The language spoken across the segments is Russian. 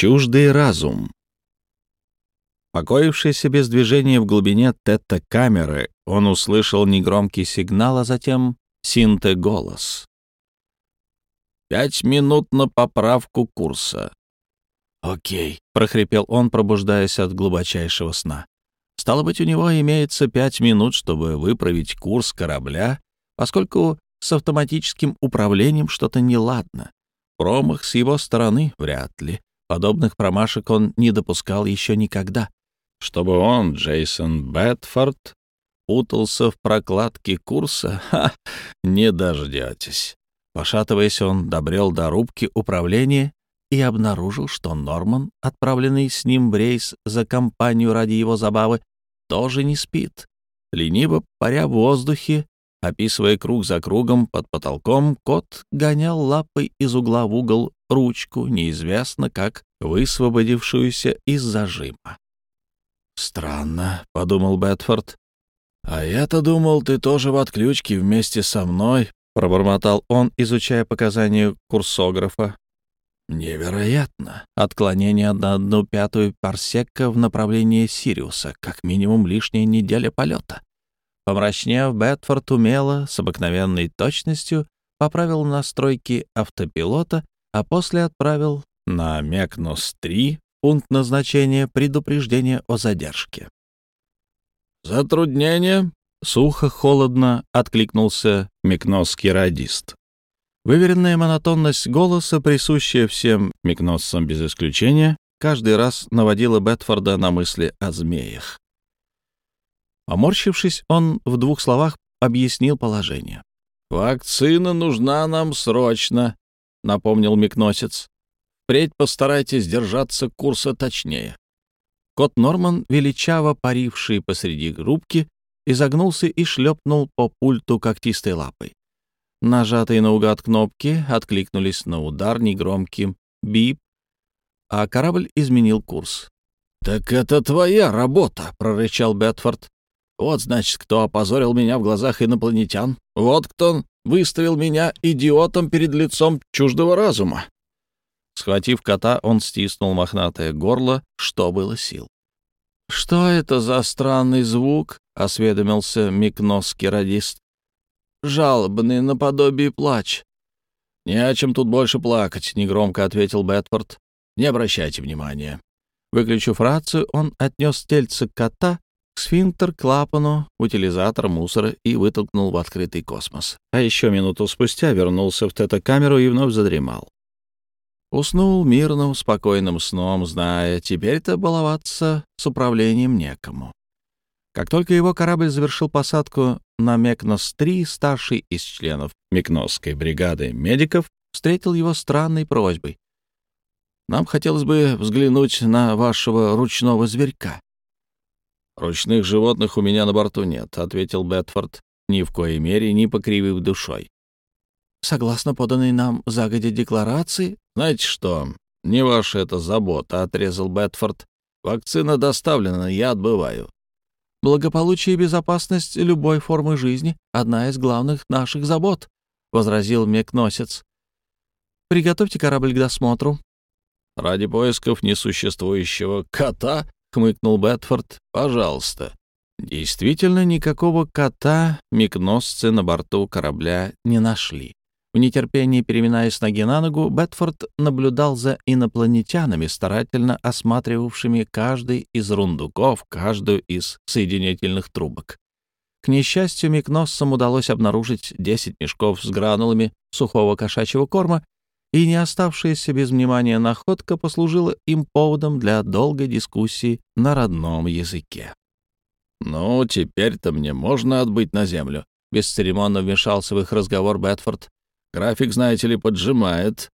Чуждый разум. Покоившийся без движения в глубине тета-камеры, он услышал негромкий сигнал, а затем синте-голос. «Пять минут на поправку курса». «Окей», — прохрипел он, пробуждаясь от глубочайшего сна. «Стало быть, у него имеется пять минут, чтобы выправить курс корабля, поскольку с автоматическим управлением что-то неладно. Промах с его стороны вряд ли. Подобных промашек он не допускал еще никогда. Чтобы он, Джейсон Бетфорд, путался в прокладке курса, ха, не дождетесь. Пошатываясь, он добрел до рубки управления и обнаружил, что Норман, отправленный с ним в рейс за компанию ради его забавы, тоже не спит. Лениво паря в воздухе, описывая круг за кругом под потолком, кот гонял лапой из угла в угол ручку, неизвестно как высвободившуюся из зажима. «Странно», — подумал Бетфорд. «А я-то думал, ты тоже в отключке вместе со мной», — пробормотал он, изучая показания курсографа. «Невероятно. Отклонение на одну пятую парсека в направлении Сириуса, как минимум лишняя неделя полета». Помрачнев, Бетфорд умело, с обыкновенной точностью, поправил настройки автопилота а после отправил на Мекнос-3 пункт назначения предупреждения о задержке. «Затруднение?» — сухо-холодно откликнулся микносский радист. Выверенная монотонность голоса, присущая всем микноссам без исключения, каждый раз наводила Бетфорда на мысли о змеях. Поморщившись, он в двух словах объяснил положение. «Вакцина нужна нам срочно. — напомнил микносец. «Впредь постарайтесь держаться курса точнее». Кот Норман, величаво паривший посреди рубки, изогнулся и шлепнул по пульту когтистой лапой. Нажатые наугад кнопки откликнулись на удар негромким бип, а корабль изменил курс. «Так это твоя работа!» — прорычал Бетфорд. «Вот, значит, кто опозорил меня в глазах инопланетян. Вот кто выставил меня идиотом перед лицом чуждого разума. Схватив кота, он стиснул мохнатое горло, что было сил. «Что это за странный звук?» — осведомился микносский радист. «Жалобный, наподобие плач». «Не о чем тут больше плакать», — негромко ответил Бетфорд. «Не обращайте внимания». Выключив рацию, он отнес тельце кота сфинктер, клапану, утилизатор мусора и вытолкнул в открытый космос. А еще минуту спустя вернулся в тета-камеру и вновь задремал. Уснул мирным, спокойным сном, зная, теперь-то баловаться с управлением некому. Как только его корабль завершил посадку на Мекнос-3, старший из членов Мекносской бригады медиков встретил его странной просьбой. «Нам хотелось бы взглянуть на вашего ручного зверька». «Ручных животных у меня на борту нет», — ответил Бетфорд, ни в коей мере не покривив душой. «Согласно поданной нам загодя декларации...» «Знаете что, не ваша это забота», — отрезал Бетфорд. «Вакцина доставлена, я отбываю». «Благополучие и безопасность любой формы жизни — одна из главных наших забот», — возразил Мекносец. «Приготовьте корабль к досмотру». «Ради поисков несуществующего кота?» — хмыкнул Бетфорд. «Пожалуйста». Действительно, никакого кота микносцы на борту корабля не нашли. В нетерпении, переминаясь ноги на ногу, Бетфорд наблюдал за инопланетянами, старательно осматривавшими каждый из рундуков, каждую из соединительных трубок. К несчастью, микноссам удалось обнаружить 10 мешков с гранулами сухого кошачьего корма и не оставшаяся без внимания находка послужила им поводом для долгой дискуссии на родном языке. «Ну, теперь-то мне можно отбыть на землю», — бесцеремонно вмешался в их разговор Бетфорд. «График, знаете ли, поджимает».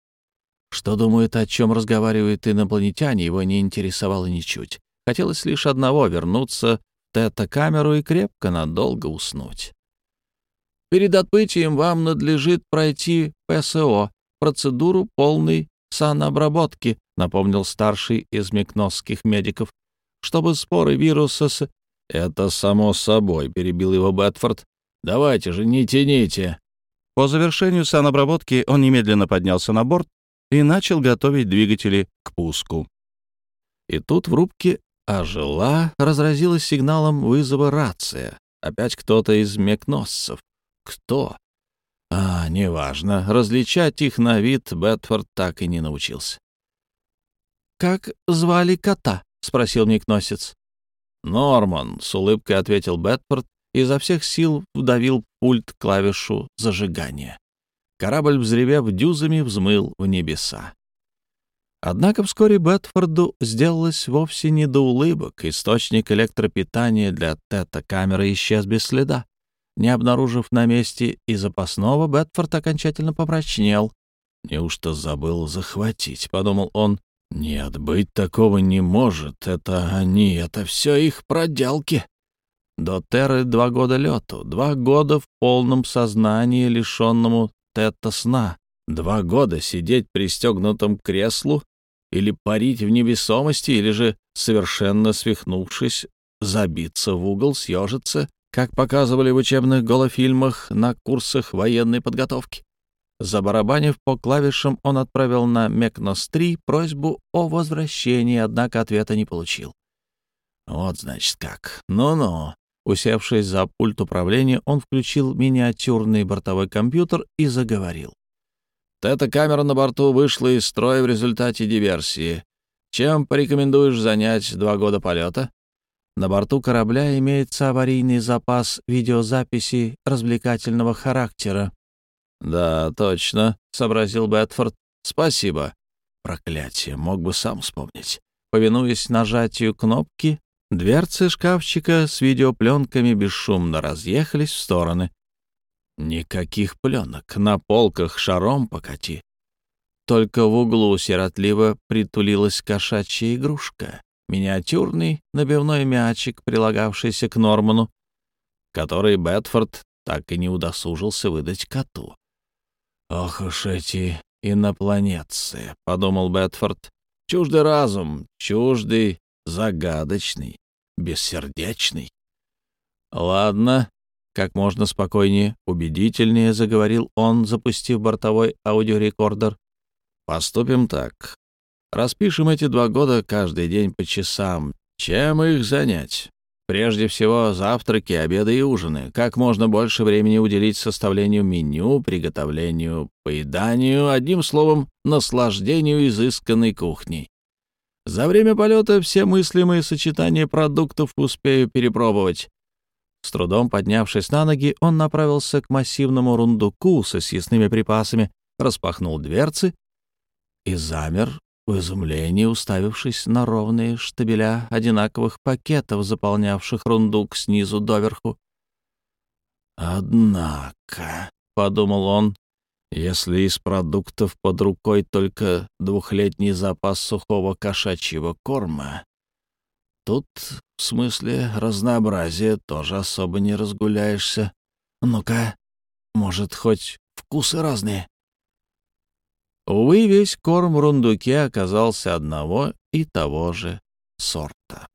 Что думают, о чем разговаривают инопланетяне, его не интересовало ничуть. Хотелось лишь одного — вернуться в тета-камеру и крепко надолго уснуть. «Перед отбытием вам надлежит пройти ПСО», процедуру полной санобработки, напомнил старший из микносских медиков, чтобы споры вируса с... «Это само собой», — перебил его Бетфорд. «Давайте же, не тяните». По завершению санобработки он немедленно поднялся на борт и начал готовить двигатели к пуску. И тут в рубке ожила, разразилась сигналом вызова рация. Опять кто-то из мекносцев. Кто? А, неважно. Различать их на вид Бетфорд так и не научился. «Как звали кота?» — спросил мекносец. «Норман», — с улыбкой ответил Бетфорд и изо всех сил вдавил пульт клавишу зажигания. Корабль, взревев дюзами, взмыл в небеса. Однако вскоре Бетфорду сделалось вовсе не до улыбок. Источник электропитания для тета-камеры исчез без следа. Не обнаружив на месте и запасного, Бетфорд окончательно помрачнел. «Неужто забыл захватить?» — подумал он. «Нет, быть такого не может. Это они, это все их проделки». До Терры два года лету, два года в полном сознании, лишенному тета-сна, два года сидеть пристегнутым к креслу или парить в невесомости, или же, совершенно свихнувшись, забиться в угол, съежиться, как показывали в учебных голофильмах на курсах военной подготовки. Забарабанив по клавишам, он отправил на Мекнос-3 просьбу о возвращении, однако ответа не получил. Вот, значит, как. Ну-ну. Усевшись за пульт управления, он включил миниатюрный бортовой компьютер и заговорил. Эта камера на борту вышла из строя в результате диверсии. Чем порекомендуешь занять два года полета? На борту корабля имеется аварийный запас видеозаписи развлекательного характера. «Да, точно», — сообразил Бетфорд. «Спасибо». Проклятие, мог бы сам вспомнить. Повинуясь нажатию кнопки, дверцы шкафчика с видеопленками бесшумно разъехались в стороны. Никаких пленок, на полках шаром покати. Только в углу сиротливо притулилась кошачья игрушка, миниатюрный набивной мячик, прилагавшийся к Норману, который Бетфорд так и не удосужился выдать коту. «Ох уж эти инопланетцы», — подумал Бетфорд. «Чуждый разум, чуждый, загадочный, бессердечный». «Ладно, как можно спокойнее, убедительнее заговорил он, запустив бортовой аудиорекордер. «Поступим так. Распишем эти два года каждый день по часам. Чем их занять? Прежде всего, завтраки, обеды и ужины. Как можно больше времени уделить составлению меню, приготовлению, поеданию, одним словом, наслаждению изысканной кухней. За время полета все мыслимые сочетания продуктов успею перепробовать. С трудом поднявшись на ноги, он направился к массивному рундуку со съестными припасами, распахнул дверцы и замер в изумлении, уставившись на ровные штабеля одинаковых пакетов, заполнявших рундук снизу доверху. «Однако», — подумал он, — «если из продуктов под рукой только двухлетний запас сухого кошачьего корма, Тут, в смысле разнообразия, тоже особо не разгуляешься. Ну-ка, может, хоть вкусы разные?» Увы, весь корм в рундуке оказался одного и того же сорта.